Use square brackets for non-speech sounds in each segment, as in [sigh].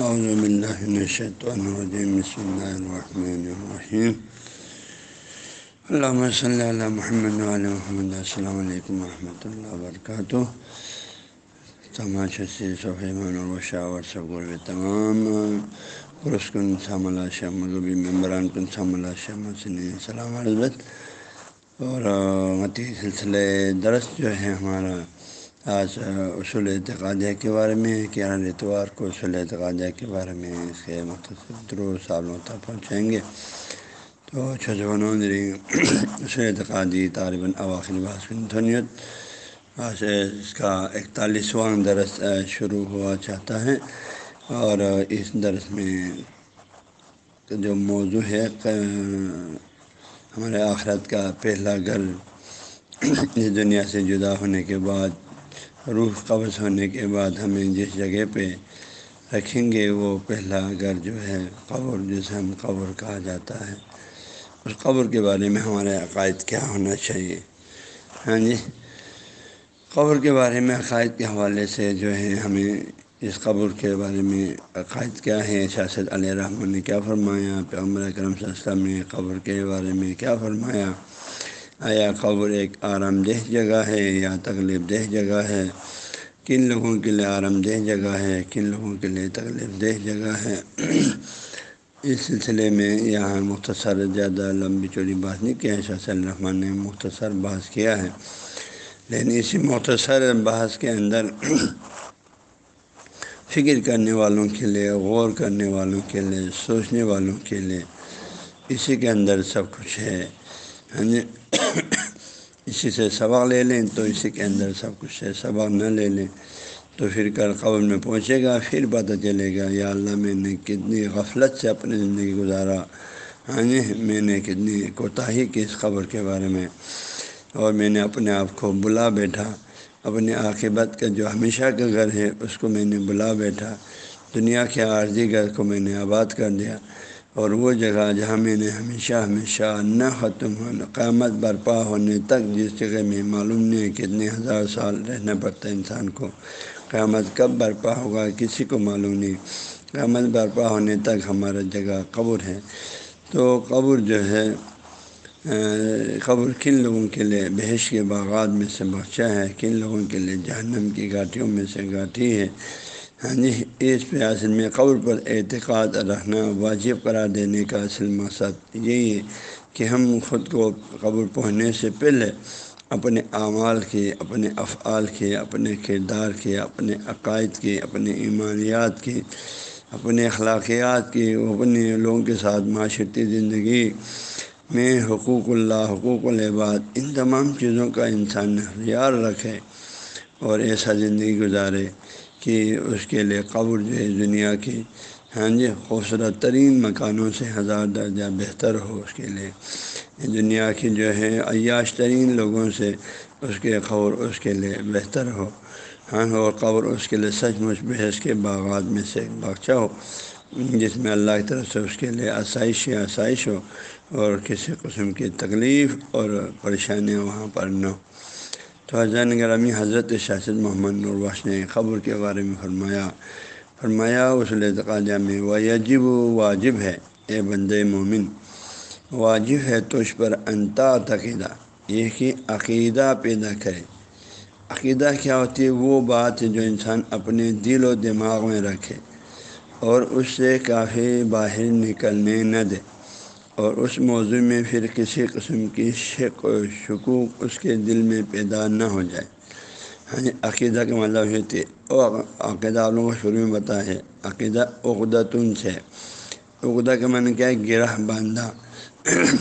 اعوذ باللہ من الشیطان الرجیم بسم اللہ الرحمن الرحیم اللہم صلی علی محمد علیہ محمد. السلام علیکم ورحمۃ اللہ وبرکاتہ تمام شسی صفیمان الشاور سگور تمام. پرسکن سام اللہ شاہ مغبی ممبران کن سام اللہ شاہ مسنی السلام علیہ اور متی سلسلے درس جو ہے ہمارا آج اصول اعتقادیہ کے بارے میں کہ ہر اتوار کو اصول اعتقادیہ کے بارے میں اس کے مختصر درو سالوں تک پہنچائیں گے۔ تو چھجون [clears throat] اصول اعتقادی طالباً اواخر باسکنیت آج اس کا اکتالیسواں درس شروع ہوا چاہتا ہے۔ اور اس درس میں جو موضوع ہے ہمارے آخرت کا پہلا گھر [clears throat] اس دنیا سے جدا ہونے کے بعد روح قبض ہونے کے بعد ہمیں جس جگہ پہ رکھیں گے وہ پہلا گھر جو ہے قبر، جسے ہم قبر کہا جاتا ہے۔ اس قبر کے بارے میں ہمارے عقائد کیا ہونا چاہیے؟ ہاں جی۔ قبر کے بارے میں عقائد کے حوالے سے جو ہے ہمیں اس قبر کے بارے میں عقائد کیا ہے شاست علیہ رحمٰن نے کیا فرمایا؟ پیغمبر کرم صلی اللہ علیہ وسلم نے قبر کے بارے میں کیا فرمایا؟ آیا قبر ایک آرام دہ جگہ ہے یا تکلیف دہ جگہ ہے؟ کن لوگوں کے لیے آرام دہ جگہ ہے؟ کن لوگوں کے لیے تکلیف دہ جگہ ہے؟ اس سلسلے میں یہاں مختصر زیادہ لمبی چوڑی بات نہیں کیا ہے، شاہ الرحمٰن نے مختصر بحث کیا ہے۔ لیکن اسی مختصر بحث کے اندر فکر کرنے والوں کے لیے، غور کرنے والوں کے لیے، سوچنے والوں کے لیے، اسی کے اندر سب کچھ ہے۔ ہاں جی [coughs] اسی سے سبق لے لیں تو اسی کے اندر سب کچھ ہے سبق نہ لے لیں تو پھر کل قبر میں پہنچے گا، پھر پتہ چلے گا، یا اللہ میں نے کتنی غفلت سے اپنی زندگی گزارا۔ ہاں جی میں نے کتنی کوتاہی کی اس خبر کے بارے میں۔ اور میں نے اپنے آپ کو بلا بیٹھا۔ اپنے عاقبت کا جو ہمیشہ کا گھر ہے، اس کو میں نے بلا بیٹھا۔ دنیا کے عارضی گھر کو میں نے آباد کر دیا۔ اور وہ جگہ جہاں میں نے ہمیشہ ہمیشہ نہ ختم ہونا قیامت برپا ہونے تک جس جگہ میں معلوم نہیں ہے کتنے ہزار سال رہنا پڑتا ہے انسان کو، قیامت کب برپا ہوگا کسی کو معلوم نہیں۔ قیامت برپا ہونے تک ہمارا جگہ قبر ہے۔ تو قبر جو ہے قبر کن لوگوں کے لیے بحث کے باغات میں سے بخشا ہے کن لوگوں کے لیے جہنم کی گھاٹیوں میں سے گھاٹی ہے۔ ہاں جی اس پہ اصل میں قبر پر اعتقاد رکھنا واجب قرار دینے کا اصل مقصد یہی ہے کہ ہم خود کو قبر پہنچنے سے پہلے اپنے اعمال کے، اپنے افعال کے، اپنے کردار کے، اپنے عقائد کے، اپنے ایمانیات کے، اپنے اخلاقیات کی اپنے لوگوں کے ساتھ معاشرتی زندگی میں حقوق اللہ، حقوق العباد، ان تمام چیزوں کا انسان خیال رکھے اور ایسا زندگی گزارے۔ کہ اس کے لیے قبر جو ہے دنیا کی ہاں جی خوبصورت ترین مکانوں سے ہزار درجہ بہتر ہو اس کے لیے۔ دنیا کی جو ہے عیاش ترین لوگوں سے اس کے قبر اس کے لیے بہتر ہو۔ ہاں اور قبر اس کے لیے سچ مچ بحث کے باغات میں سے باغچہ ہو۔ جس میں اللہ کی طرف سے اس کے لیے آسائش آسائش ہو اور کسی قسم کی تکلیف اور پریشانیاں وہاں پر نہ ہو۔ تو حضرت گرامی حضرت شاست محمد نورواش نے خبر کے بارے میں فرمایا فرمایا، اس اعتقادیہ میں وہ یجب واجب ہے، اے بند مومن، واجب ہے تو اس پر انتا عقیدہ، یہ کہ عقیدہ پیدا کرے۔ عقیدہ کیا ہوتی ہے؟ وہ بات جو انسان اپنے دل و دماغ میں رکھے اور اس سے کافی باہر نکلنے نہ دے۔ اور اس موضوع میں پھر کسی قسم کی شک و شکوک اس کے دل میں پیدا نہ ہو جائے۔ ہاں عقیدہ کا مطلب ہے تھی عقیدہ آپ لوگوں کو شروع میں بتا ہے، عقیدہ عقدتن سے۔ عقدہ کا معنی کیا ہے؟ گرہ باندھا۔ یعنی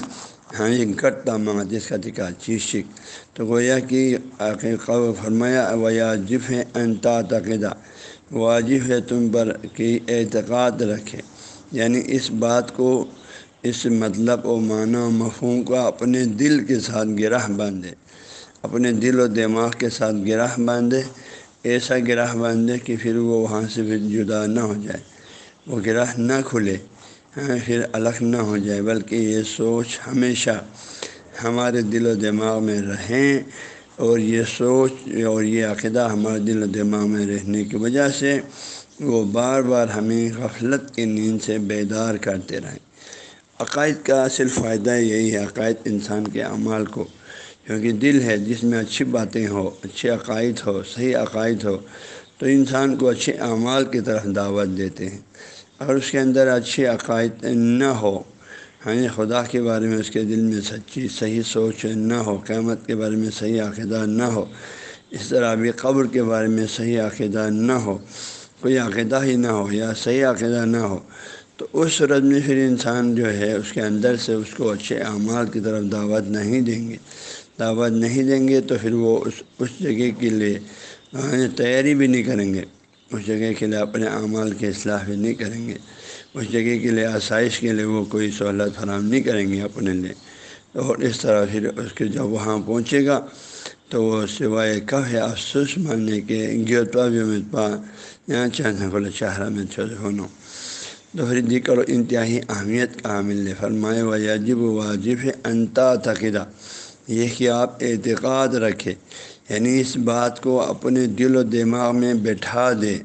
ہاں جی گٹتا مانگا جس کا دکھا چیز شک۔ تو گویا کہ عقیقہ فرمایا ویا جف ہے انتا عقیدہ۔ واجب ہے تم پر کہ اعتقاد رکھے۔ یعنی اس بات کو اس مطلب و معنی و مفہوم کو اپنے دل کے ساتھ گرہ باندھے، اپنے دل و دماغ کے ساتھ گرہ باندھے، ایسا گرہ باندھے کہ پھر وہ وہاں سے پھر جدا نہ ہو جائے، وہ گرہ نہ کھلے ہاں، پھر الگ نہ ہو جائے، بلکہ یہ سوچ ہمیشہ ہمارے دل و دماغ میں رہیں اور یہ سوچ اور یہ عقیدہ ہمارے دل و دماغ میں رہنے کی وجہ سے وہ بار بار ہمیں غفلت کی نیند سے بیدار کرتے رہیں۔ عقائد کا اصل فائدہ یہی ہے، عقائد انسان کے اعمال کو۔ کیونکہ دل ہے، جس میں اچھی باتیں ہو اچھے عقائد ہو صحیح عقائد ہو تو انسان کو اچھے اعمال کی طرف دعوت دیتے ہیں۔ اگر اس کے اندر اچھے عقائد نہ ہو ہاں یعنی خدا کے بارے میں اس کے دل میں سچی، صحیح سوچ نہ ہو، قیامت کے بارے میں صحیح عقیدہ نہ ہو، اس طرح بھی قبر کے بارے میں صحیح عقیدہ نہ ہو، کوئی عقیدہ ہی نہ ہو یا صحیح عقیدہ نہ ہو تو اس صورت میں پھر انسان جو ہے اس کے اندر سے اس کو اچھے اعمال کی طرف دعوت نہیں دیں گے۔ دعوت نہیں دیں گے تو پھر وہ اس اس جگہ کے لیے یعنی تیاری بھی نہیں کریں گے۔ اس جگہ کے لیے اپنے اعمال کی اصلاح بھی نہیں کریں گے۔ اس جگہ کے لیے آسائش کے لیے وہ کوئی سہولت فراہم نہیں کریں گے اپنے لیے۔ اور اس طرح پھر اس کے جب وہاں پہنچے گا تو وہ سوائے کب ہے افسوس ماننے کے گیوتوا بھی متبا یہاں چاہنے کو چہرہ میں چھوڑ ہونا تو پھر ذکر و انتہائی اہمیت کا حامل نے فرمائے و یجب واجب ہے انتا تقیدہ۔ یہ کہ آپ اعتقاد رکھے یعنی اس بات کو اپنے دل و دماغ میں بٹھا دے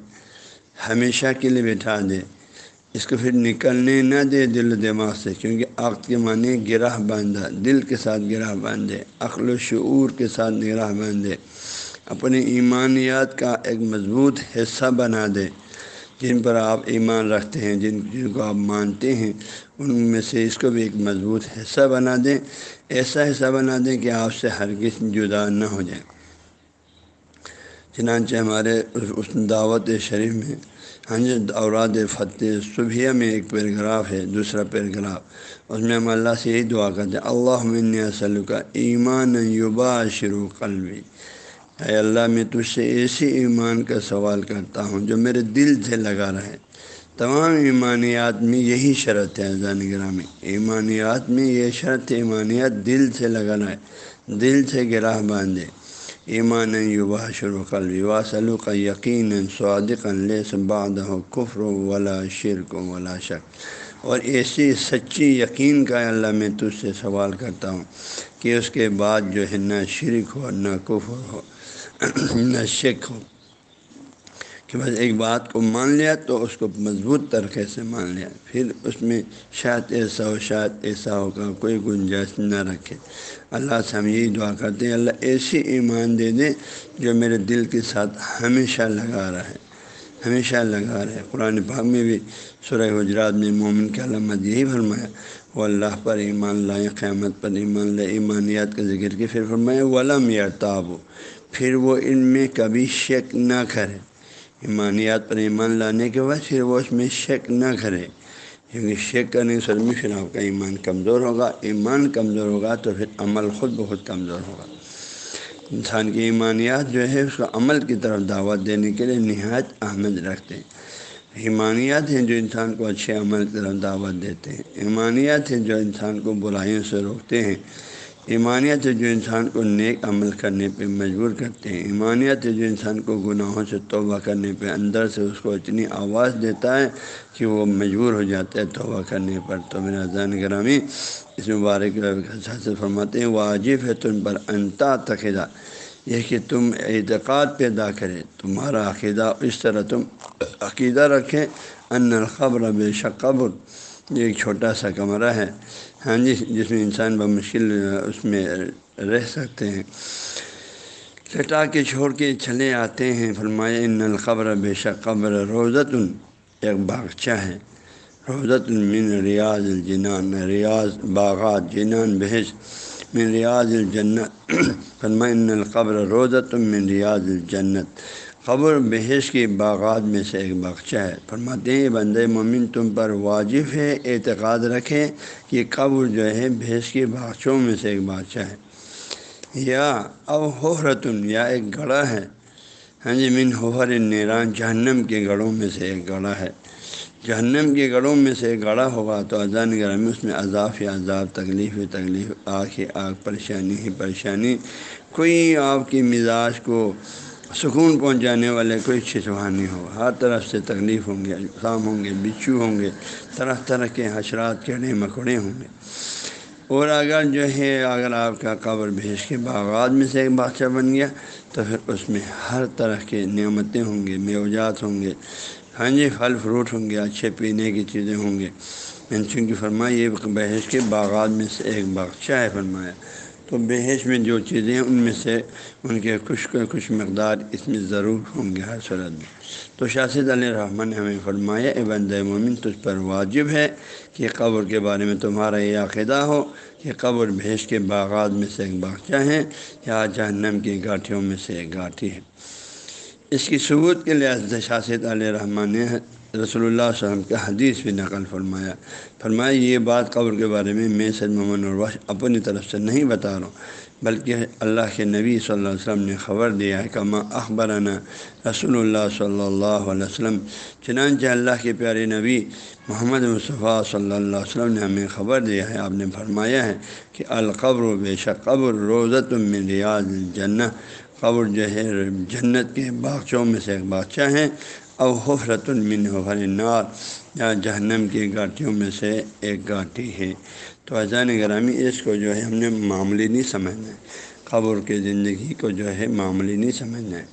ہمیشہ کے لیے بٹھا دے اس کو پھر نکلنے نہ دے دل و دماغ سے، کیونکہ عقد کے معنی گرہ باندھا دل کے ساتھ گرہ باندھے عقل و شعور کے ساتھ گرہ باندھے اپنے ایمانیات کا ایک مضبوط حصہ بنا دے جن پر آپ ایمان رکھتے ہیں، جن جن کو آپ مانتے ہیں، ان میں سے اس کو بھی ایک مضبوط حصہ بنا دیں۔ ایسا حصہ بنا دیں کہ آپ سے ہر قسم جدا نہ ہو جائے چنانچہ ہمارے اس دعوت شریف میں ہاں جی اوراد فتح صبح میں ایک پیراگراف ہے، دوسرا پیراگراف۔ اس میں ہم اللہ سے یہی دعا کرتے ہیں اللہ من اصل کا ایمان یوبا شروع قلبی۔ اے اللہ، میں تجھ سے ایسی ایمان کا سوال کرتا ہوں جو میرے دل سے لگا رہے۔ تمام ایمانیات میں یہی شرط ہے اذان گرامی ایمانیات میں یہ شرط ایمانیات دل سے لگا رہے، دل سے گراہ باندھے۔ ایمان یوبا شروع قلبی واسلو کا یقین صادق لیس باد ہو کفر ولا شرک ولا شک۔ اور ایسی سچی یقین کا اللہ، میں تجھ سے سوال کرتا ہوں کہ اس کے بعد جو ہے، نہ شرک ہو، نہ کفر ہو۔ نہ شک ہو کہ بس ایک بات کو مان لیا تو اس کو مضبوط طریقے سے مان لیا۔ پھر اس میں شاید ایسا ہو، شاید ایسا ہوگا، کوئی گنجائش نہ رکھے۔ اللہ سے ہم یہی دعا کرتے ہیں، اللہ ایسی ایمان دے دے جو میرے دل کے ساتھ ہمیشہ لگا رہا ہے ہمیشہ لگا رہے۔ قرآن پاک میں بھی سورہ حجرات میں مومن کی علامت یہی فرمایا، وہ اللہ پر ایمان لائے، قیامت پر ایمان لائے، ایمانیات کا ذکر کے پھر فرمایا، ولم یا تاب پھر وہ ان میں کبھی شک نہ کرے۔ ایمانیات پر ایمان لانے کے بعد پھر وہ اس میں شک نہ کرے۔ کیونکہ شیک کرنے سر میں پھر آپ کا ایمان کمزور ہوگا۔ ایمان کمزور ہوگا تو پھر عمل خود بہت کمزور ہوگا۔ انسان کی ایمانیات جو ہے، اس کو عمل کی طرف دعوت دینے کے لیے نہایت اہمیت رکھتے ہیں۔ ایمانیات ہیں جو انسان کو اچھے عمل کی طرف دعوت دیتے ہیں۔ ایمانیات ہیں جو انسان کو برائیوں سے روکتے ہیں۔ ایمانیت ہے جو انسان کو نیک عمل کرنے پہ مجبور کرتے ہیں۔ ایمانیت ہے جو انسان کو گناہوں سے توبہ کرنے پہ اندر سے اس کو اتنی آواز دیتا ہے کہ وہ مجبور ہو جاتا ہے توبہ کرنے پر۔ تو میرا زین گرامی، اس مبارک سے فرماتے ہیں واجب ہے تم پر انتا تقیدہ یہ کہ تم اعتقاد پیدا کرے، تمہارا عقیدہ اس طرح تم عقیدہ رکھیں ان الخبر بے شک قبر۔ یہ ایک چھوٹا سا کمرہ ہے۔ ہاں جی جس میں انسان بمشکل اس میں رہ سکتے ہیں۔ لٹا کے چھوڑ کے چلے آتے ہیں۔ فرمایا، ان القبر بے شک قبر روزت ایک باغچہ ہے۔ روزت من ریاض الجنان۔ ریاض، باغات، جنان بحث من ریاض الجنت۔ فرمایا، ان القبر روزت من ریاض الجنت قبر بحث کی باغات میں سے ایک باغچہ ہے۔ فرماتے ہیں بند مومن تم پر واجب ہے، اعتقاد رکھیں کہ قبر جو ہے بحث کی باغچوں میں سے ایک باغچہ ہے۔ یا اب حرتن یا ایک گڑھا ہے۔ ہاں جی من حفر نیران جہنم کے گڑھوں میں سے ایک گڑھا ہے۔ جہنم کے گڑھوں میں سے ایک گڑھا ہوگا تو اذان گرہ میں اس میں عذاب ہی عذاب، تکلیف ہی تکلیف آگ ہی آگ، پریشانی ہی پریشانی۔ کوئی آپ کی مزاج کو سکون پہنچانے والے کوئی چھسوانی ہو ہر طرف سے تکلیف ہوں گے کام ہوں گے، بچھو ہوں گے، طرح طرح کے حشرات کیڑے مکوڑے ہوں گے۔ اور اگر جو ہے، اگر آپ کا قبر بھیج کے باغات میں سے ایک باغچہ بن گیا، تو پھر اس میں ہر طرح کے نعمتیں ہوں گے میوجات ہوں گے۔ ہاں جی پھل، فروٹ ہوں گے، اچھے پینے کی چیزیں ہوں گے۔ میں نے چونکہ فرمایا، یہ بحث کے باغات میں سے ایک باغچہ ہے، فرمایا۔ تو بحث میں جو چیزیں ہیں، ان میں سے ان کے کچھ کچھ مقدار اس میں ضرور ہوں گے ہر صورت میں تو شاست علیہ رحمٰن نے ہمیں فرمایا، اے بند مومن، تجھ پر واجب ہے کہ قبر کے بارے میں تمہارا یہ عقیدہ ہو کہ قبر بھیش کے باغات میں سے ایک باغچہ ہے یا جہنم کی گاٹھیوں میں سے ایک گاٹھی ہے۔ اس کی ثبوت کے لحاظ سے شاست علیہ رحمٰن نے رسول اللہ علیہ وسلم کا حدیث بھی نقل فرمایا۔ فرمایا، یہ بات قبر کے بارے میں میں سید محمد الوش اپنی طرف سے نہیں بتا رہا ہوں، بلکہ اللہ کے نبی صلی اللہ علیہ وسلم نے خبر دیا ہے کہ ماں اخبرانہ رسول اللہ صلی اللہ علیہ وسلم۔ چنانچہ اللہ کے پیارے نبی محمد مصطفیٰ صلی اللہ علیہ وسلم نے ہمیں خبر دیا ہے، آپ نے فرمایا ہے کہ القبر و بے شک قبر روزت من ریاض الجنہ۔ قبر جو ہے جنت کے باغچوں میں سے ایک باغچہ ہیں او حفرت المن حفر نار، یا جہنم کی گاٹیوں میں سے ایک گاٹی ہے۔ تو اذان گرامی اس کو جو ہے ہم نے معمولی نہیں سمجھنا ہے۔ قبر کے زندگی کو جو ہے معمولی نہیں سمجھنا ہے۔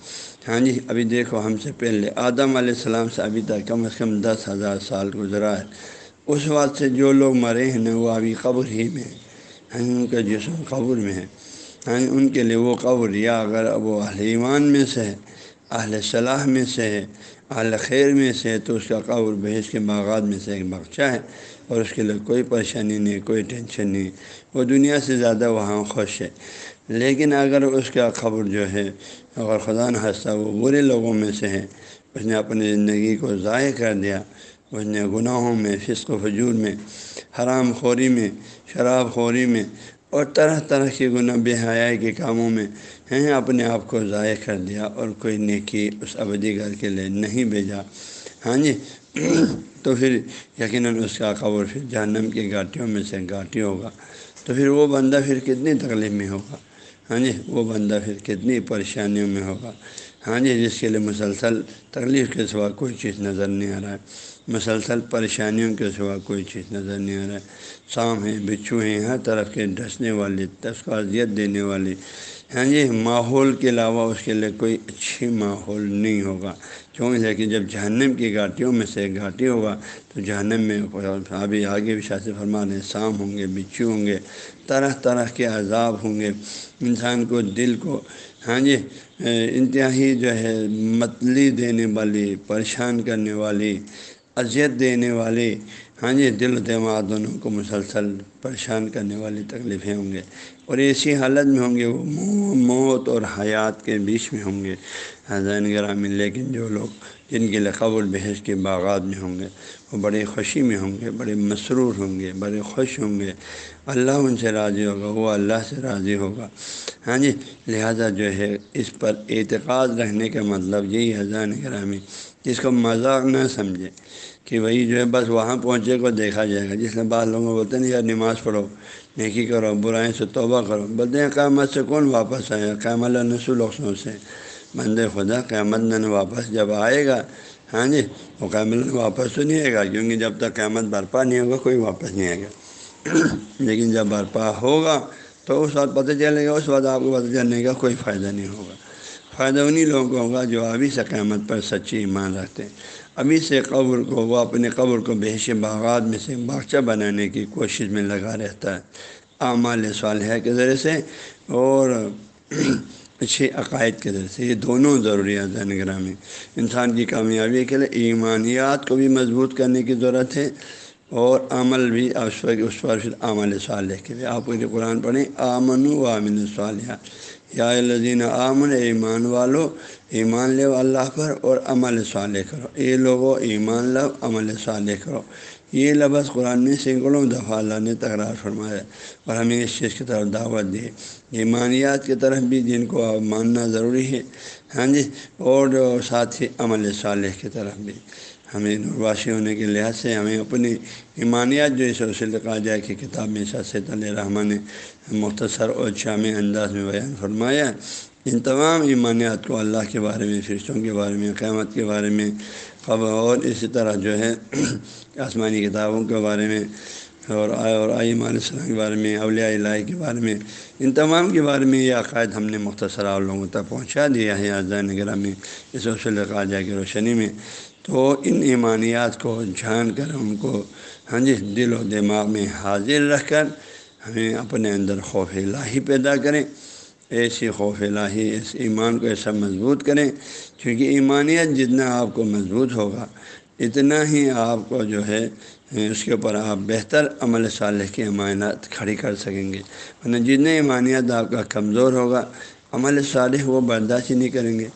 ہاں جی ابھی دیکھو ہم سے پہلے آدم علیہ السلام سے ابھی تک کم از کم دس ہزار سال گزرا ہے۔ اس وقت سے جو لوگ مرے ہیں نا، وہ ابھی قبر ہی میں ہیں۔ ہاں جی، ان کا جسم قبر میں ہے۔ ہاں جی، ان کے لیے وہ قبر یا اگر وہ اہل ایمان میں سے ہے، اہل صلاح میں سے ہے اہل خیر میں سے ہے تو اس کا قبر بحث کے باغات میں سے ایک بخشہ ہے اور اس کے لیے کوئی پریشانی نہیں، کوئی ٹینشن نہیں۔ وہ دنیا سے زیادہ وہاں خوش ہے۔ لیکن اگر اس کا خبر جو ہے، اگر خدا نہ وہ برے لوگوں میں سے ہے، اس نے اپنی زندگی کو ضائع کر دیا، اس نے گناہوں میں، فسق و فجور میں، حرام خوری میں، شراب خوری میں اور طرح طرح کے گناہ بے حیائی کے کاموں میں ہیں، اپنے آپ کو ضائع کر دیا اور کوئی نیکی اس ابدی گھر کے لیے نہیں بھیجا۔ ہاں جی تو پھر یقیناً اس کا قبر پھر جہنم کی گاٹیوں میں سے گاٹی ہوگا۔ تو پھر وہ بندہ پھر کتنی تکلیف میں ہوگا؟ ہاں جی وہ بندہ پھر کتنی پریشانیوں میں ہوگا؟ ہاں جی جس کے لیے مسلسل تکلیف کے سوا کوئی چیز نظر نہیں آ رہا ہے۔ مسلسل پریشانیوں کے سوا کوئی چیز نظر نہیں آ رہا ہے۔ سام ہیں، بچھو ہیں، ہر طرف کے ڈسنے والی کو اذیت دینے والی۔ ہاں جی ماحول کے علاوہ اس کے لیے کوئی اچھی ماحول نہیں ہوگا۔ کیوں؟ ہے کہ جب جہنم کی گھاٹیوں میں سے گھاٹی ہوگا، تو جہنم میں ابھی آگے بھی شاست فرما رہے سام ہوں گے، بچھو ہوں گے، طرح طرح کے عذاب ہوں گے۔ انسان کو، دل کو ہاں جی انتہائی جو ہے، متلی دینے والی، پریشان کرنے والی اذیت دینے والی ہاں جی دل و دماغ دونوں کو مسلسل پریشان کرنے والی تکلیفیں ہوں گے۔ اور ایسی حالت میں ہوں گے، وہ موت اور حیات کے بیچ میں ہوں گے۔ ہاں، حضین گرامی، لیکن جو لوگ جن کے لیے قبول بحث کے باغات میں ہوں گے، وہ بڑے خوشی میں ہوں گے بڑے مسرور ہوں گے بڑے خوش ہوں گے۔ اللہ ان سے راضی ہوگا، وہ اللہ سے راضی ہوگا۔ ہاں جی لہٰذا جو ہے، اس پر اعتقاد رہنے کا مطلب یہی حضان گرامی۔ جس کو مذاق نہ سمجھے کہ وہی جو ہے بس وہاں پہنچے کو دیکھا جائے گا۔ جس نے بعض لوگوں بولتے ہیں، یار نماز پڑھو، نیکی کرو برائیں سے توبہ کرو۔ بولتے ہیں، قیامت سے کون واپس آیا قیام اللہ نسل لوگوں سے۔ بند خدا، قیامت نے واپس جب آئے گا۔ ہاں جی وہ قیامت واپس تو نہیں آئے گا، کیونکہ جب تک قیامت برپا نہیں ہوگا، کوئی واپس نہیں آئے گا۔ [clears throat] لیکن جب برپا ہوگا تو اس وقت پتہ چلے گا، اس وقت آپ کو پتہ چلنے کا کوئی فائدہ نہیں ہوگا۔ فائدہ انہیں لوگوں کو ہوگا جو ابھی سے قیامت پر سچی ایمان رکھتے ہیں۔ ابھی سے قبر کو وہ اپنے قبر کو بحش باغات میں سے باغچہ بنانے کی کوشش میں لگا رہتا ہے۔ اعمال صالحہ کے ذریعے سے اور اچھے عقائد کے ذریعے سے۔ یہ دونوں ضروریات ہیں نگرامی انسان کی کامیابی کے لیے ایمانیات کو بھی مضبوط کرنے کی ضرورت ہے اور عمل بھی اس پر پھر عمل صالح کے لیے۔ آپ قرآن پڑھیں آمن و عامن صالحہ یا لذین آمن ایمان والو، ایمان لو اللہ پر اور عمل صالح کرو۔ یہ لوگوں ایمان لو، عمل صالح کرو۔ یہ لفظ قرآن میں سینکڑوں دفعہ اللہ نے تکرار فرمایا اور ہمیں اس چیز کی طرف دعوت دی ایمانیات کی طرف بھی جن کو ماننا ضروری ہے۔ ہاں جی اور ساتھ ہی عمل صالح کی طرف بھی۔ ہمیں نرواشی ہونے کے لحاظ سے ہمیں اپنی ایمانیات جو اس وسیل کہا جائے کہ کتاب میں شاست علیہ رحمٰن نے مختصر اور جامع انداز میں بیان فرمایا ان تمام ایمانیات کو اللہ کے بارے میں، فرشتوں کے بارے میں، قیامت کے بارے میں خبر اور اسی طرح جو ہے [clears throat] آسمانی کتابوں کے بارے میں اور اور علیہ السلام کے بارے میں، اولیاء الہی کے بارے میں، ان تمام کے بارے میں یہ عقائد ہم نے مختصر آپ لوگوں تک پہنچا دیا ہے۔ آزاد نگر میں اس وسیل کہا جائے کہ روشنی میں تو ان ایمانیات کو جان کر ان کو ہاں جی دل و دماغ میں حاضر رکھ کر ہمیں اپنے اندر خوف الہی پیدا کریں، ایسی خوف الہی، اس ایمان کو ایسا مضبوط کریں کیونکہ ایمانیت جتنا آپ کو مضبوط ہوگا، اتنا ہی آپ کو جو ہے، اس کے اوپر آپ بہتر عمل صالح کی امانت کھڑی کر سکیں گے۔ ورنہ جتنے ایمانیت آپ کا کمزور ہوگا، عمل صالح وہ برداشت ہی نہیں کریں گے۔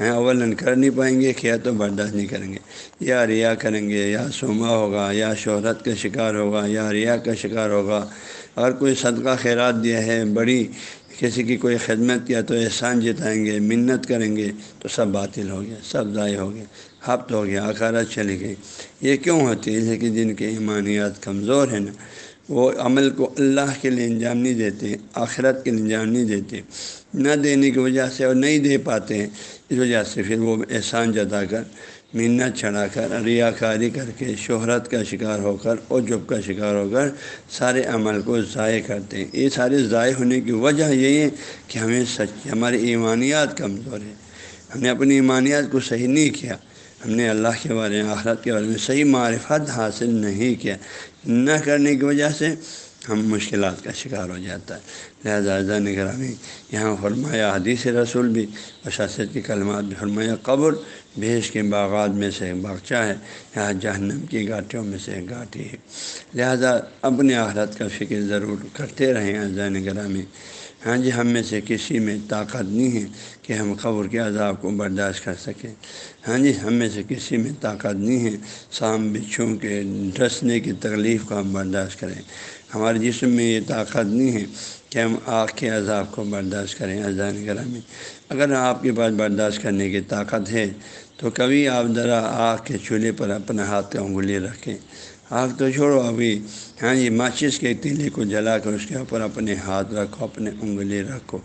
ہیں کر نہیں پائیں گے، کیا تو برداشت نہیں کریں گے۔ یا ریا کریں گے، یا سوما ہوگا، یا شہرت کا شکار ہوگا، یا ریا کا شکار ہوگا۔ اگر کوئی صدقہ خیرات دیا ہے، بڑی کسی کی کوئی خدمت کیا تو احسان جتائیں گے، منت کریں گے، تو سب باطل ہو گیا، سب ضائع ہو گیا ہفت ہو گیا آخارت چلی گئی۔ یہ کیوں ہوتی ہے؟ کہ جن کے ایمانیات کمزور ہیں نا، وہ عمل کو اللہ کے لیے انجام نہیں دیتے، آخرت کے لیے انجام نہیں دیتے۔ نہ دینے کی وجہ سے اور نہیں دے پاتے ہیں۔ اس وجہ سے پھر وہ احسان جتا کر منت چڑھا کر ریا کاری کر کے شہرت کا شکار ہو کر اور جب کا شکار ہو کر سارے عمل کو ضائع کرتے ہیں یہ سارے ضائع ہونے کی وجہ یہی ہے کہ ہمیں سچ ہماری ایمانیات کمزور ہے ہم نے اپنی ایمانیات کو صحیح نہیں کیا ہم نے اللہ کے بارے میں، آخرت کے بارے میں صحیح معرفت حاصل نہیں کیا۔ نہ کرنے کی وجہ سے ہم مشکلات کا شکار ہو جاتا ہے۔ لہٰذا نگرامی یہاں فرمایا، حدیث رسول بھی اور شاست کی کلمات بھی فرمایا، قبر بھیش کے باغات میں سے ایک باغچہ ہے، یہاں جہنم کی گاٹیوں میں سے ایک گاٹی ہے۔ لہذا اپنے آخرت کا فکر ضرور کرتے رہیں اذان گرامی ہاں جی ہم میں سے کسی میں طاقت نہیں ہے۔ کہ ہم قبر کے عذاب کو برداشت کر سکیں۔ ہاں جی ہم میں سے کسی میں طاقت نہیں ہے۔ سام بچھوں کے ڈسنے کی تکلیف کو ہم برداشت کریں۔ ہمارے جسم میں یہ طاقت نہیں ہے کہ ہم آگ کے عذاب کو برداشت کریں۔ اذان گرامی، اگر آپ کے پاس برداشت کرنے کی طاقت ہے تو کبھی آپ ذرا آگ کے چولہے پر اپنا ہاتھ کا انگلی رکھیں۔ آگ تو چھوڑو، ابھی ہاں جی ماچس کے تیلی کو جلا کر اس کے اوپر اپنے ہاتھ رکھو، اپنے انگلی رکھو۔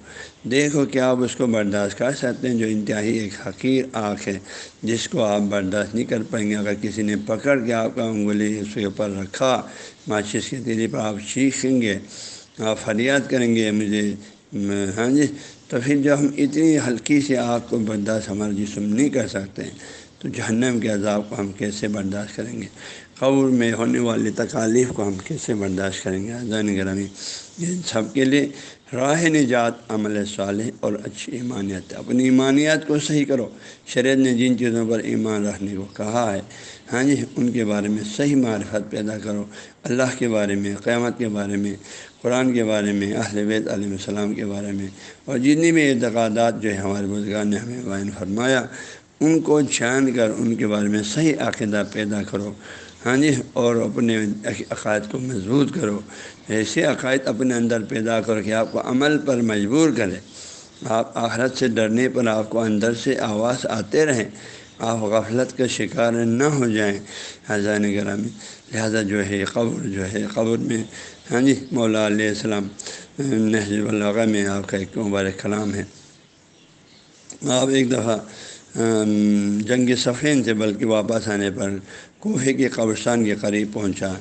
دیکھو کہ آپ اس کو برداشت کر سکتے ہیں، جو انتہائی ایک حقیر آنکھ ہے، جس کو آپ برداشت نہیں کر پائیں گے۔ اگر کسی نے پکڑ کے آپ کا انگلی اس کے اوپر رکھا، ماچس کے تیلی پر آپ چیخیں گے، آپ فریاد کریں گے، مجھے ہاں جی تو پھر جو ہم اتنی ہلکی سی آگ کو برداشت ہمارے جسم نہیں کر سکتے، تو جہنم کے عذاب کو ہم کیسے برداشت کریں گے؟ قبر میں ہونے والی تکالیف کو ہم کیسے برداشت کریں گے؟ زین گرامی، یہ سب کے لیے راہ نجات، عمل صالح اور اچھی ایمانیت اپنی ایمانیات کو صحیح کرو۔ شریعت نے جن چیزوں پر ایمان رکھنے کو کہا ہے ہاں جی ان کے بارے میں صحیح معرفت پیدا کرو۔ اللہ کے بارے میں، قیامت کے بارے میں، قرآن کے بارے میں، اہل بیت علیہ السلام کے بارے میں۔ اور جتنی بھی اعتقادات جو ہے ہمارے بزرگان نے ہمیں وائن فرمایا ان کو جان کر ان کے بارے میں صحیح عقیدہ پیدا کرو۔ ہاں جی اور اپنے عقائد کو مضبوط کرو۔ ایسے عقائد اپنے اندر پیدا کرو کہ آپ کو عمل پر مجبور کرے۔ آپ آخرت سے ڈرنے پر آپ کو اندر سے آواز آتے رہیں۔ آپ غفلت کا شکار نہ ہو جائیں۔ حضان گرامی لہذا جو ہے قبر، جو ہے قبر میں ہاں جی مولا علیہ السلام نہجب اللہ میں آپ کا ایک مبارک کلام ہے۔ آپ ایک دفعہ جنگ صفین سے بلکہ واپس آنے پر کوہے کے قبرستان کے قریب پہنچا۔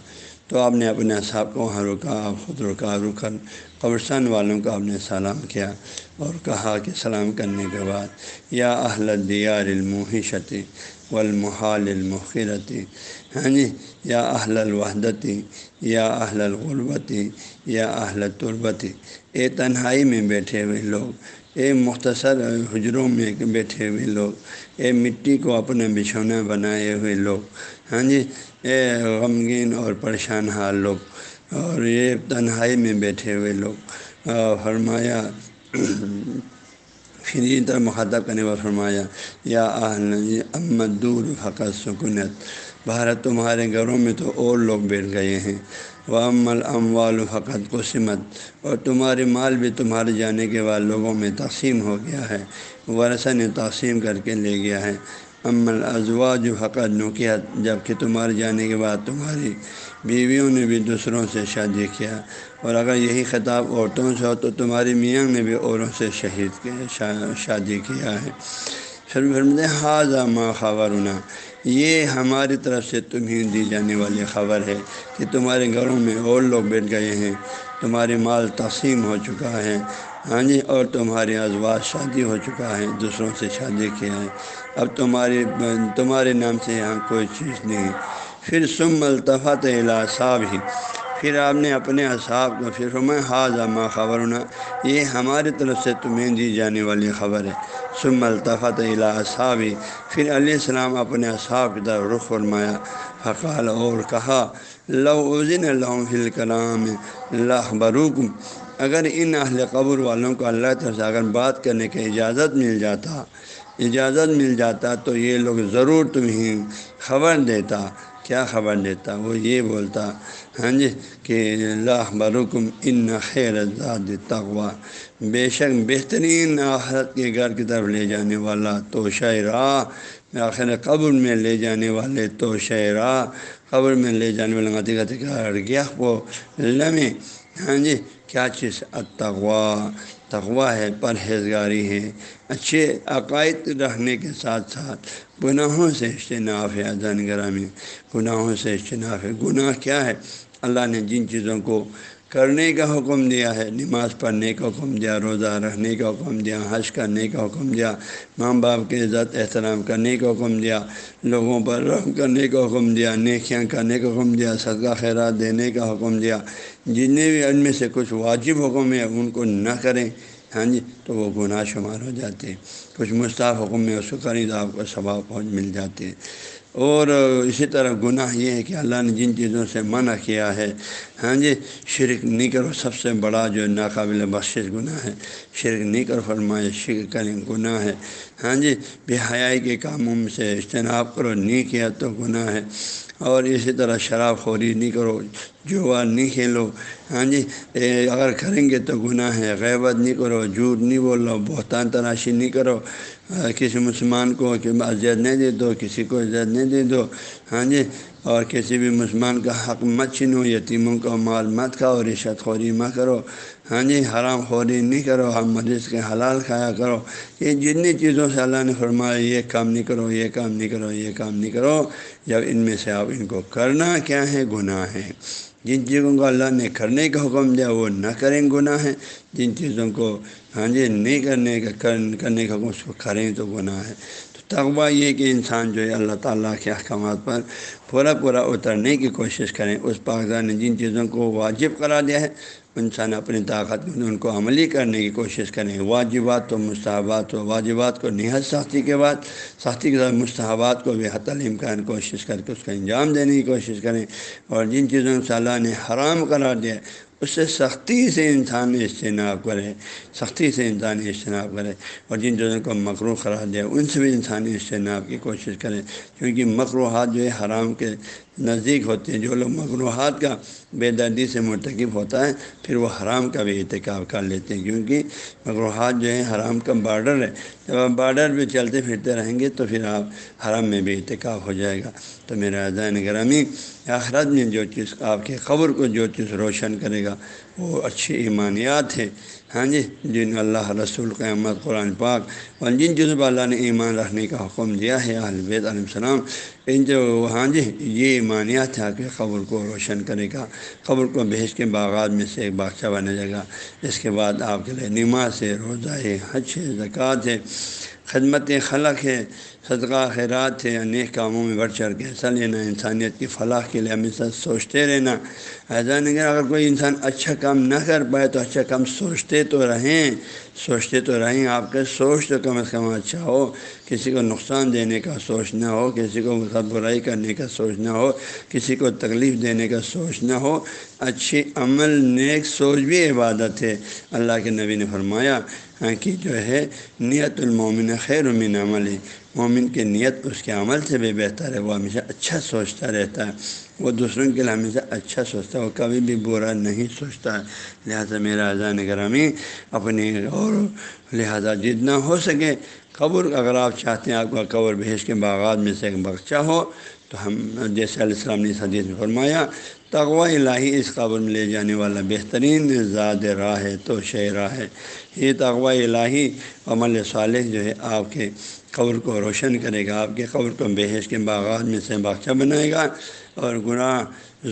تو آپ نے اپنے صاحب کو وہاں رکا خود رکا رکر قبرستان والوں کو آپ نے سلام کیا اور کہا کہ سلام کرنے کے بعد، یا اہل دیار المحشتی والمحال المخرتی ہاں جی یا اہل الوحدتی یا اہل الغربتی یا اہل تربتی اے تنہائی میں بیٹھے ہوئے لوگ اے مختصر حجروں میں بیٹھے ہوئے لوگ، اے مٹی کو اپنا بچھونا بنائے ہوئے لوگ ہاں جی اے غمگین اور پریشان حال لوگ اور یہ تنہائی میں بیٹھے ہوئے لوگ۔ فرمایا، پھر یہ طرح مخاطب کرنے پر فرمایا، یا امد دور فقط سکونت۔ بھارت تمہارے گھروں میں تو اور لوگ بیٹھ گئے ہیں۔ وہ امل ام والفقت کو سمت اور تمہارے مال بھی تمہارے جانے کے بعد لوگوں میں تقسیم ہو گیا ہے ورثہ نے تقسیم کر کے لے گیا ہے۔ امل ازوا جو حقت نوکیت جبکہ تمہارے جانے کے بعد تمہاری بیویوں نے بھی دوسروں سے شادی کیا۔ اور اگر یہی خطاب عورتوں سے ہو تو تمہاری میاں نے بھی عورتوں سے شہید کیا شادی کیا ہے۔ پھر حاضہ ماں خبرنا یہ ہماری طرف سے تمہیں دی جانے والی خبر ہے کہ تمہارے گھروں میں اور لوگ بیٹھ گئے ہیں تمہارے مال تقسیم ہو چکا ہے ہاں جی اور تمہارے ازواج شادی ہو چکا ہے، دوسروں سے شادی کیا ہے۔ اب تمہارے تمہارے نام سے یہاں کوئی چیز نہیں۔ پھر سم الطفت صاحب ہی پھر آپ نے اپنے اصحاب کو پھر میں حاض اما خبر ہونا یہ ہماری طرف سے تمہیں دی جانے والی خبر ہے۔ سم الطفت صاب ہی پھر علیہ السلام اپنے اصحاب کی طرف رخ فرمایا۔ فقال، اور کہا، لو عظن اللہ فل کلام اللہ بروکم اگر ان اہل قبر والوں کو اللہ تعالیٰ سے اگر بات کرنے کی اجازت مل جاتا، اجازت مل جاتا تو یہ لوگ ضرور تمہیں خبر دیتا۔ کیا خبر دیتا؟ وہ یہ بولتا ہاں جی کہ اللہ برکم ان خیر ذات تغوا بے شک بہترین آخرت کے گھر کی طرف لے جانے والا تو شعرا آخر قبر میں لے جانے والے تو شعرا قبر میں لے جانے والے گیا وہ لمحے۔ ہاں جی کیا چیز؟ تغوا تغوا ہے، پرہیزگاری ہے، اچھے عقائد رکھنے کے ساتھ ساتھ گناہوں سے اجتناف ہے، اذان گرامی۔ گناہوں سے اجتناف ہے۔ گناہ کیا ہے؟ اللہ نے جن چیزوں کو کرنے کا حکم دیا ہے، نماز پڑھنے کا حکم دیا، روزہ رکھنے کا حکم دیا، حج کرنے کا حکم دیا، ماں باپ کے عزت احترام کرنے کا حکم دیا، لوگوں پر رحم کرنے کا حکم دیا، نیکیاں کرنے کا حکم دیا، صدقہ خیرات دینے کا حکم دیا۔ جتنے بھی ان میں سے کچھ واجب حکم ہے ان کو نہ کریں۔ ہاں جی تو وہ گناہ شمار ہو جاتے ہیں۔ کچھ مستعف حکم میں اس کو کریں تو آپ کو ثباب پہنچ مل جاتے ہیں۔ اور اسی طرح گناہ یہ ہے کہ اللہ نے جن چیزوں سے منع کیا ہے ہاں جی شرک نہیں کرو، سب سے بڑا جو ناقابل بخشش گناہ ہے، شرک نہیں کرو، فرمائے شرک کریں گناہ ہے ہاں جی بے حیائی کے کاموں سے اجتناب کرو، نہیں کیا تو گناہ ہے۔ اور اسی طرح شراب خوری نہیں کرو جوا نہیں کھیلو۔ ہاں جی اگر کریں گے تو گناہ ہے، غیبت نہیں کرو، جھوٹ نہیں بولو، بہتان تراشی نہیں کرو۔ کسی مسلمان کو کہ اذیت نہیں دے دو، کسی کو عزت نہیں دے دو۔ ہاں جی اور کسی بھی مسلمان کا حق مت چھنو یتیموں کا مال مت کھاؤ رشت خوری مت کرو۔ ہاں جی حرام خوری نہیں کرو، ہم مریض کے حلال کھایا کرو۔ یہ جتنی چیزوں سے اللہ نے فرمایا، یہ کام نہیں کرو، یہ کام نہیں کرو، یہ کام نہیں کرو۔ جب ان میں سے آپ ان کو کرنا کیا ہے؟ گناہ ہے۔ جن چیزوں کو اللہ نے کرنے کا حکم دیا، وہ نہ کریں گناہ ہے جن چیزوں کو ہاں جی نہیں کرنے کا کرنے کا حکم، اس کو کریں تو گناہ ہے۔ تغبہ یہ کہ انسان جو ہے اللہ تعالیٰ کے احکامات پر پورا پورا اترنے کی کوشش کریں، اس پاکستان نے جن چیزوں کو واجب قرار دیا ہے، انسان اپنی طاقت میں ان کو عملی کرنے کی کوشش کریں۔ واجبات تو مستحبات ہو واجبات کو نہایت سختی کے بعد، سختی کے ساتھ مستحبات کو بھی حت الامکان کوشش کر کے اس کا انجام دینے کی کوشش کریں۔ اور جن چیزوں سے اللہ نے حرام قرار دیا اس سے سختی سے انسان اجتناب کرے، سختی سے انسان اجتناب کرے اور جن چیزوں کو مکرو قرار دیا ان سے بھی انسان اجتناب کی کوشش کرے، کیونکہ مقروحات جو ہے حرام کے نزدیک ہوتے ہیں۔ جو لوگ مقروحات کا بے دردی سے مرتکب ہوتا ہے، پھر وہ حرام کا بھی ارتکاب کر لیتے ہیں۔ کیونکہ مقروحات جو ہے حرام کا بارڈر ہے۔ جب آپ بارڈر پہ چلتے پھرتے رہیں گے تو پھر آپ حرام میں بھی ارتکاب ہو جائے گا۔ تو میرا عزائن گرامی آخرت میں جو چیز، آپ کے قبر کو جو چیز روشن کرے گا، وہ اچھی ایمانیات ہے۔ ہاں جی جن اللہ رسول قیامت قرآن پاک اور جن جنوب اللہ نے ایمان رکھنے کا حکم دیا ہے البید علیہ السلام، ان جو ہاں جی یہ ایمانیات ہے کہ قبر کو روشن کرے گا، قبر کو بھیج کے باغات میں سے ایک باغچہ بنے جائے گا، اس کے بعد آپ کے لیے نماز ہے، روزہ ہے، حج ہے، زکوٰۃ ہے خدمت خلق ہے صدقہ خیرات ہے انیک کاموں میں بڑھ چڑھ کے حصہ لینا، انسانیت کی فلاح کے لیے ہمیشہ سوچتے رہنا۔ ایسا نہیں کہ اگر کوئی انسان اچھا کام نہ کر پائے تو اچھا کام سوچتے تو رہیں۔ سوچتے تو رہیں، آپ کا سوچ تو کم از کم اچھا ہو۔ کسی کو نقصان دینے کا سوچ نہ ہو، کسی کو برائی کرنے کا سوچ نہ ہو، کسی کو تکلیف دینے کا سوچ نہ ہو۔ اچھی عمل، نیک سوچ بھی عبادت ہے۔ اللہ کے نبی نے فرمایا ہاں، کہ جو ہے نیت المومن خیر من عمل ہے مومن کی نیت اس کے عمل سے بھی بہتر ہے، وہ ہمیشہ اچھا سوچتا رہتا ہے۔ وہ دوسروں کے لیے ہمیشہ اچھا سوچتا ہے، وہ کبھی بھی برا نہیں سوچتا۔ ہے لہٰذا میرا اذان گرامی اپنی اور لہٰذا جتنا ہو سکے قبر، اگر آپ چاہتے ہیں آپ کا قبر بھیج کے باغات میں سے ایک بغچہ ہو، تو ہم جیسے علیہ السلام نے حدیث میں فرمایا تغوا الہی اس قبر میں لے جانے والا بہترین زاد راہ ہے، تو راہ ہے۔ یہ تغوا الہی عمل صالح جو ہے، آپ کے قبر کو روشن کرے گا۔ آپ کے قبر کو بحث کے باغات میں سے باغچہ بنائے گا۔ اور گناہ،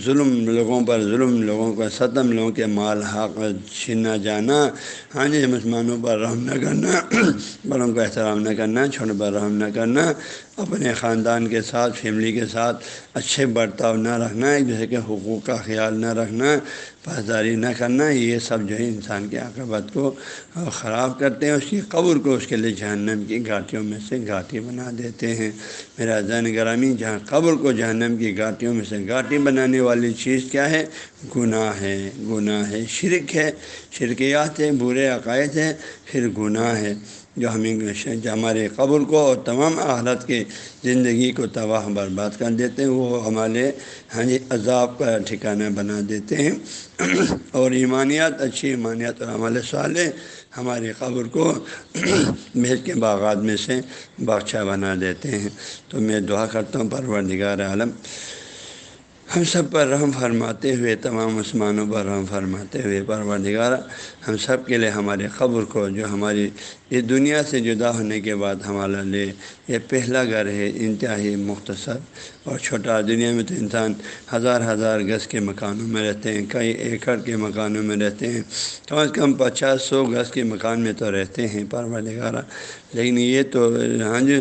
ظلم لوگوں پر ظلم لوگوں کا ستم، لوگوں کے مال حق، چھینا جانا۔ ہاں جی مسلمانوں پر رحم نہ کرنا، بڑوں کو احترام نہ کرنا، چھوٹوں پر رحم نہ کرنا۔ اپنے خاندان کے ساتھ فیملی کے ساتھ اچھے برتاؤ نہ رکھنا، ایک دوسرے کے حقوق کا خیال نہ رکھنا، پاسداری نہ کرنا، یہ سب جو ہے انسان کے عقبت کو خراب کرتے ہیں، اس کی قبر کو اس کے لیے جہنم کی گھاٹیوں میں سے گھاٹی بنا دیتے ہیں۔ میرا زین گرامی، جہاں قبر کو جہنم کی گھاٹیوں میں سے گھاٹی بنانے والی چیز کیا ہے؟ گناہ ہے گناہ ہے، شرک ہے، شرکیات ہے، برے عقائد ہے پھر گناہ ہے۔ جو ہمیں جو ہمارے قبر کو اور تمام حالت کی زندگی کو تباہ برباد کر دیتے ہیں، وہ ہمارے ہاں جی عذاب کا ٹھکانہ بنا دیتے ہیں۔ اور ایمانیات، اچھی ایمانیات اور عمل صالح ہماری قبر کو بھیج کے باغات میں سے باغچہ بنا دیتے ہیں۔ تو میں دعا کرتا ہوں، پروردگار عالم، ہم سب پر رحم فرماتے ہوئے، تمام عثمانوں پر رحم فرماتے ہوئے، پروردگار، ہم سب کے لیے ہمارے قبر کو، جو ہماری اس دنیا سے جدا ہونے کے بعد ہمارا لے یہ پہلا گھر ہے، انتہائی مختصر اور چھوٹا۔ دنیا میں تو انسان ہزار ہزار گز کے مکانوں میں رہتے ہیں، کئی ایکڑ کے مکانوں میں رہتے ہیں، کم از کم پچاس سو گز کے مکان میں تو رہتے ہیں، پروردگارہ۔ لیکن یہ تو ہاں جی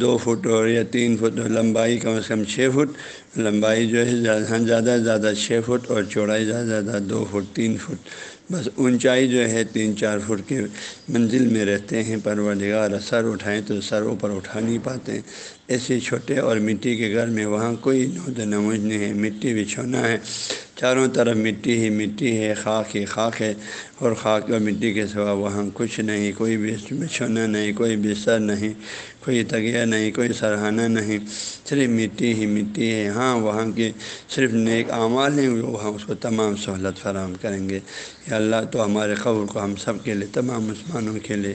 دو فٹ اور یا تین فٹ لمبائی، کم از کم چھ فٹ لمبائی جو ہے زیادہ سے زیادہ چھ فٹ اور چوڑائی زیادہ سے زیادہ دو فٹ، تین فٹ۔ بس اونچائی جو ہے تین چار فٹ کے منزل میں رہتے ہیں، پروردگار سر اٹھائیں تو سر اوپر اٹھا نہیں پاتے۔ ہیں ایسے چھوٹے اور مٹی کے گھر میں وہاں کوئی نود نموج نہیں ہے۔ مٹی بچھونا ہے۔ چاروں طرف مٹی ہی مٹی ہے، خاک ہی خاک ہے۔ اور خاک اور مٹی کے سوا وہاں کچھ نہیں، کوئی بچھونا نہیں، کوئی بستر نہیں، کوئی تگیہ نہیں، کوئی سرہانہ نہیں۔ صرف مٹی ہی مٹی ہے۔ ہاں وہاں کے صرف نیک اعمال ہیں، وہ وہاں اس کو تمام سہولت فراہم کریں گے۔ یا اللہ تو ہمارے قبر کو ہم سب کے لیے، تمام مسلمانوں کے لیے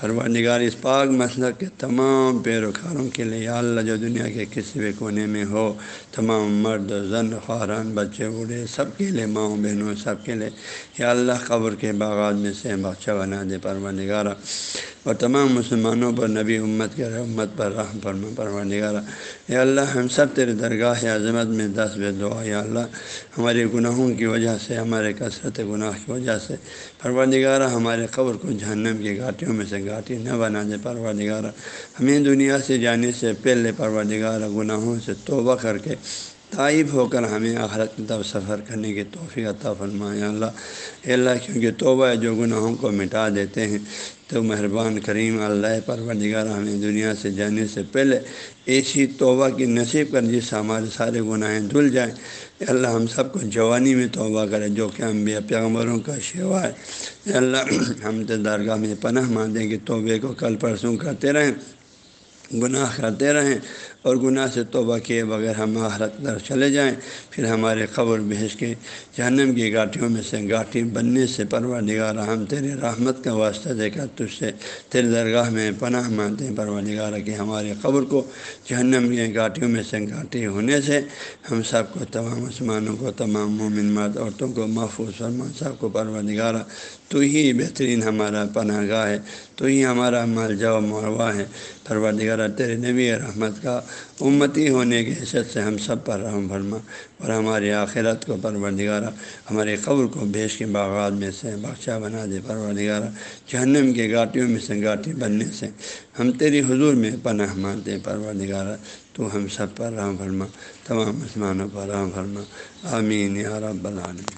پروردگار اس پاک مسلک کے تمام پیروکاروں کے لیے یا اللہ جو دنیا کے کسی بھی کونے میں ہو، تمام مرد زن خاران بچے، بوڑھے، سب کے لیے، ماؤں، بہنوں، سب کے لیے، یا اللہ قبر کے باغات میں سے بخشہ بنا دے پروردگارہ اور تمام مسلمانوں پر نبی امت کے امت پر رحم فرما پروا نگارہ یا اللہ، ہم سب تیرے درگاہ عظمت میں دس بے دعا، یا اللہ، ہمارے گناہوں کی وجہ سے، ہمارے کثرت گناہ کی وجہ سے، پروردگارہ، ہمارے قبر کو جہنم کی گھاٹیوں میں سے گھاٹی نہ بنا دے، پروردگارہ، ہمیں دنیا سے جانے سے پہلے پروردگارہ، گناہوں سے توبہ کر کے طائب ہو کر ہمیں آخرت طرف سفر کرنے کی توفیق عطا فرمائے اللہ، اے اللہ، کیونکہ توبہ جو گناہوں کو مٹا دیتے ہیں تو مہربان کریم، اللہ پروردگار ہمیں دنیا سے جانے سے پہلے ایسی توبہ کی نصیب کر جس سے ہمارے سارے گناہیں دھل جائیں۔ اللہ، ہم سب کو جوانی میں توبہ کرے جو کہ ہم بھی پیغمبروں کا شیوا ہے۔ اللہ، ہم تو درگاہ میں پناہ ماندیں کہ توبے کو کل پرسوں کرتے رہیں۔ گناہ کرتے رہیں اور گناہ سے توبہ کیے بغیر ہم آخرت در چلے جائیں۔ پھر ہمارے قبر بھیج کے جہنم کی گاٹھیوں میں سے گاٹھی بننے سے پرور نگار ہم تیرے رحمت کا واسطہ دے کر تجھ سے تیرے درگاہ میں پناہ مانتے ہیں۔ پرور نگارہ کہ ہمارے قبر کو جہنم کی گاٹھیوں میں سے گاٹھی ہونے سے ہم سب کو تمام عثمانوں کو، تمام مومن مرد عورتوں کو محفوظ فرمان سب کو پرور تو ہی بہترین ہمارا پناہ گاہ ہے، تو ہی ہمارا مال جاؤ مروا ہے۔ پروردگار تیرے نبی رحمت کا امتی ہونے کی حیثیت سے ہم سب پر رحم فرما اور ہماری آخرت کو پروردگارہ ہمارے قبر کو بھیج کے باغات میں سے بادشاہ بنا دے پروردگارہ، جہنم کے گاٹیوں میں سے گاٹی بننے سے ہم تیری حضور میں پناہ مانتے پروردگارہ، تو ہم سب پر رحم فرما، تمام مسلمانوں پر رحم فرما۔ آمین یا رب العالمین۔